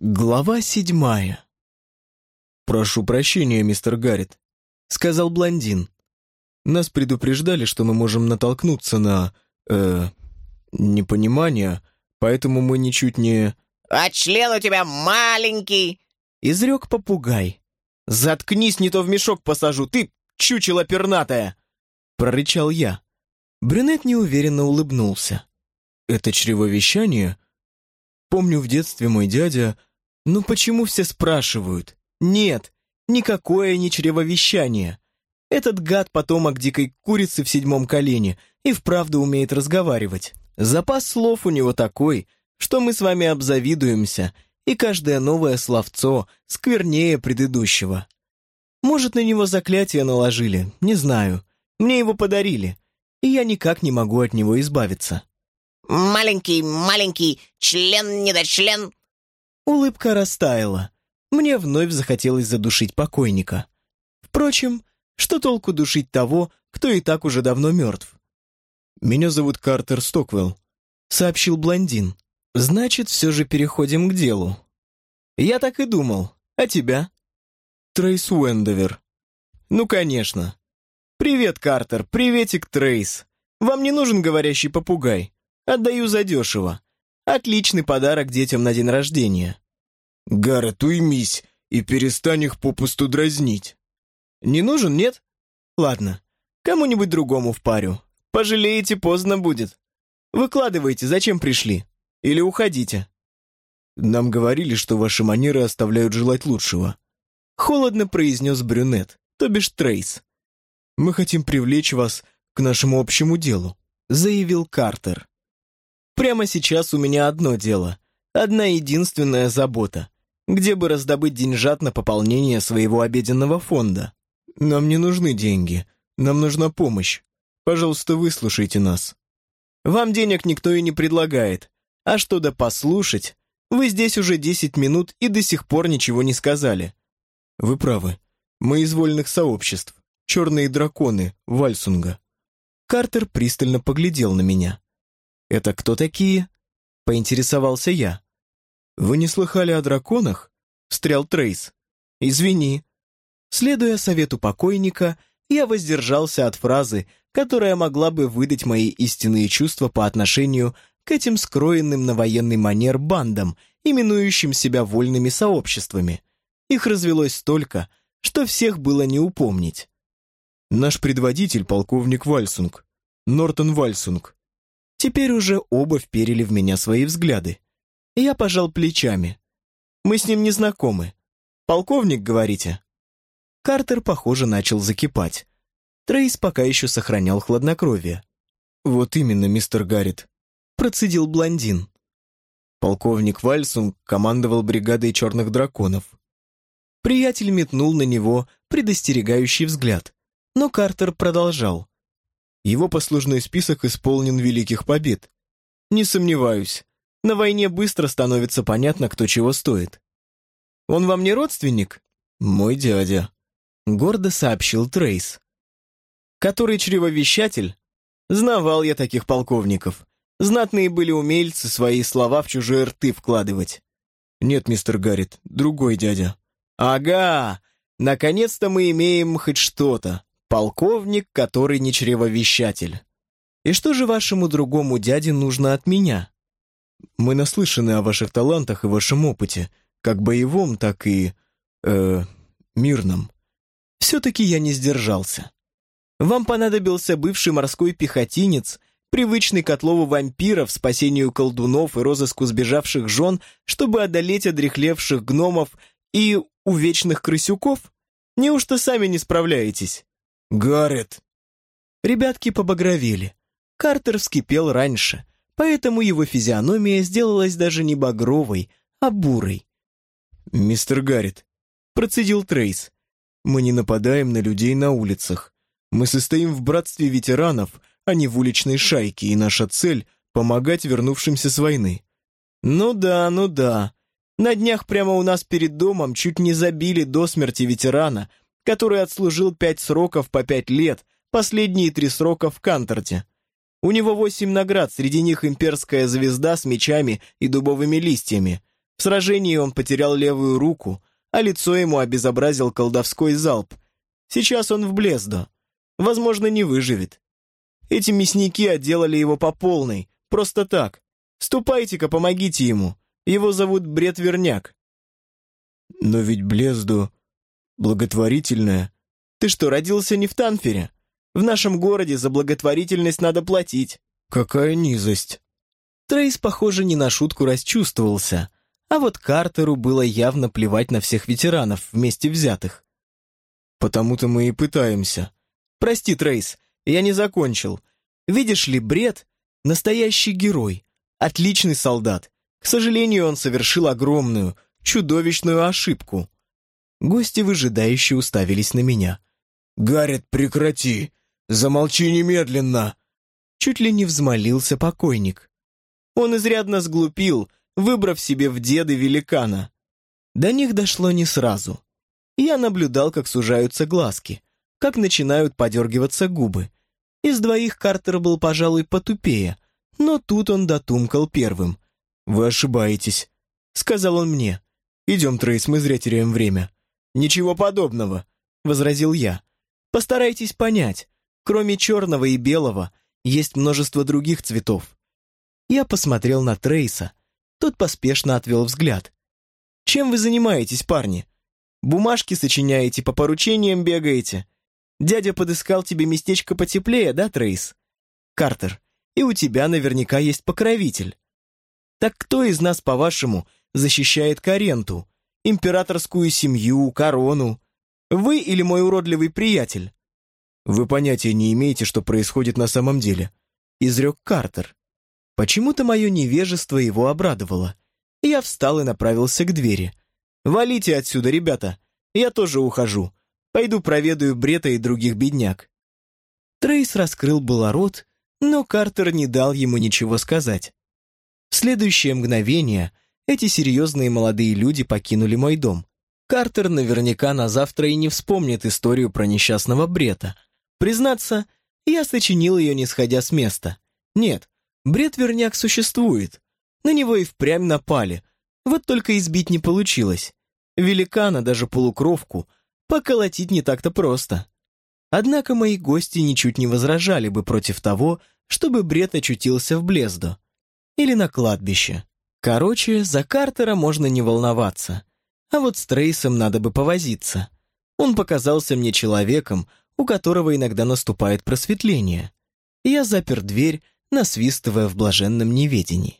Глава седьмая. «Прошу прощения, мистер Гаррет», — сказал блондин. «Нас предупреждали, что мы можем натолкнуться на... э... непонимание, поэтому мы ничуть не...» «А член у тебя маленький!» — изрек попугай. «Заткнись, не то в мешок посажу, ты чучело пернатая!» — прорычал я. Брюнет неуверенно улыбнулся. «Это чревовещание?» Помню, в детстве мой дядя ну почему все спрашивают? Нет, никакое не чревовещание. Этот гад потомок дикой курицы в седьмом колене и вправду умеет разговаривать. Запас слов у него такой, что мы с вами обзавидуемся, и каждое новое словцо сквернее предыдущего. Может, на него заклятие наложили, не знаю. Мне его подарили, и я никак не могу от него избавиться. «Маленький, маленький, член-недочлен», Улыбка растаяла. Мне вновь захотелось задушить покойника. Впрочем, что толку душить того, кто и так уже давно мертв? «Меня зовут Картер Стоквелл», — сообщил блондин. «Значит, все же переходим к делу». «Я так и думал. А тебя?» «Трейс Уэндовер». «Ну, конечно». «Привет, Картер. Приветик, Трейс. Вам не нужен говорящий попугай. Отдаю задешево. Отличный подарок детям на день рождения. Гаррет, уймись и перестань их попусту дразнить. Не нужен, нет? Ладно, кому-нибудь другому в парю. Пожалеете, поздно будет. Выкладывайте, зачем пришли. Или уходите. Нам говорили, что ваши манеры оставляют желать лучшего. Холодно произнес брюнет, то бишь Трейс. Мы хотим привлечь вас к нашему общему делу, заявил Картер. Прямо сейчас у меня одно дело, одна единственная забота. Где бы раздобыть деньжат на пополнение своего обеденного фонда? Нам не нужны деньги, нам нужна помощь. Пожалуйста, выслушайте нас. Вам денег никто и не предлагает. А что да послушать? Вы здесь уже десять минут и до сих пор ничего не сказали. Вы правы. Мы из вольных сообществ. Черные драконы, Вальсунга. Картер пристально поглядел на меня. «Это кто такие?» — поинтересовался я. «Вы не слыхали о драконах?» — встрял Трейс. «Извини». Следуя совету покойника, я воздержался от фразы, которая могла бы выдать мои истинные чувства по отношению к этим скроенным на военный манер бандам, именующим себя вольными сообществами. Их развелось столько, что всех было не упомнить. Наш предводитель — полковник Вальсунг, Нортон Вальсунг. Теперь уже оба вперили в меня свои взгляды. Я пожал плечами. Мы с ним не знакомы. Полковник, говорите? Картер, похоже, начал закипать. Трейс пока еще сохранял хладнокровие. «Вот именно, мистер Гаррит», — процедил блондин. Полковник Вальсунг командовал бригадой черных драконов. Приятель метнул на него предостерегающий взгляд, но Картер продолжал. Его послужной список исполнен великих побед. Не сомневаюсь, на войне быстро становится понятно, кто чего стоит. Он вам не родственник? Мой дядя. Гордо сообщил Трейс. Который чревовещатель? Знавал я таких полковников. Знатные были умельцы свои слова в чужие рты вкладывать. Нет, мистер Гаррит, другой дядя. Ага, наконец-то мы имеем хоть что-то. Полковник, который не чревовещатель. И что же вашему другому дяде нужно от меня? Мы наслышаны о ваших талантах и вашем опыте, как боевом, так и... э... мирном. Все-таки я не сдержался. Вам понадобился бывший морской пехотинец, привычный к отлову вампиров, спасению колдунов и розыску сбежавших жен, чтобы одолеть одрехлевших гномов и увечных крысюков? Неужто сами не справляетесь? «Гаррет!» Ребятки побагровели. Картер вскипел раньше, поэтому его физиономия сделалась даже не багровой, а бурой. «Мистер Гаррет», — процедил Трейс, — «мы не нападаем на людей на улицах. Мы состоим в братстве ветеранов, а не в уличной шайке, и наша цель — помогать вернувшимся с войны». «Ну да, ну да. На днях прямо у нас перед домом чуть не забили до смерти ветерана, который отслужил пять сроков по пять лет, последние три срока в Канторте. У него восемь наград, среди них имперская звезда с мечами и дубовыми листьями. В сражении он потерял левую руку, а лицо ему обезобразил колдовской залп. Сейчас он в Блездо. Возможно, не выживет. Эти мясники отделали его по полной, просто так. Ступайте-ка, помогите ему. Его зовут Бред Верняк. Но ведь Блезду благотворительная. Ты что, родился не в Танфере? В нашем городе за благотворительность надо платить. Какая низость. Трейс, похоже, не на шутку расчувствовался, а вот Картеру было явно плевать на всех ветеранов, вместе взятых. Потому-то мы и пытаемся. Прости, Трейс, я не закончил. Видишь ли, Бред — настоящий герой, отличный солдат. К сожалению, он совершил огромную, чудовищную ошибку. Гости выжидающе уставились на меня. «Гаррет, прекрати! Замолчи немедленно!» Чуть ли не взмолился покойник. Он изрядно сглупил, выбрав себе в деды великана. До них дошло не сразу. Я наблюдал, как сужаются глазки, как начинают подергиваться губы. Из двоих Картер был, пожалуй, потупее, но тут он дотумкал первым. «Вы ошибаетесь», — сказал он мне. «Идем, Трейс, мы зря теряем время». «Ничего подобного», — возразил я. «Постарайтесь понять, кроме черного и белого, есть множество других цветов». Я посмотрел на Трейса. Тот поспешно отвел взгляд. «Чем вы занимаетесь, парни? Бумажки сочиняете, по поручениям бегаете? Дядя подыскал тебе местечко потеплее, да, Трейс? Картер, и у тебя наверняка есть покровитель. Так кто из нас, по-вашему, защищает Каренту, императорскую семью, корону? Вы или мой уродливый приятель?» «Вы понятия не имеете, что происходит на самом деле», — изрек Картер. Почему-то мое невежество его обрадовало. Я встал и направился к двери. «Валите отсюда, ребята! Я тоже ухожу. Пойду проведаю Брета и других бедняк». Трейс раскрыл было рот, но Картер не дал ему ничего сказать. В следующее мгновение эти серьезные молодые люди покинули мой дом. Картер наверняка на завтра и не вспомнит историю про несчастного Брета. Признаться, я сочинил ее, не сходя с места. Нет, Бред-верняк существует. На него и впрямь напали. Вот только избить не получилось. Великана, даже полукровку, поколотить не так-то просто. Однако мои гости ничуть не возражали бы против того, чтобы бред очутился в Блездо. Или на кладбище. Короче, за Картера можно не волноваться. А вот с Трейсом надо бы повозиться. Он показался мне человеком, у которого иногда наступает просветление. Я запер дверь, насвистывая в блаженном неведении.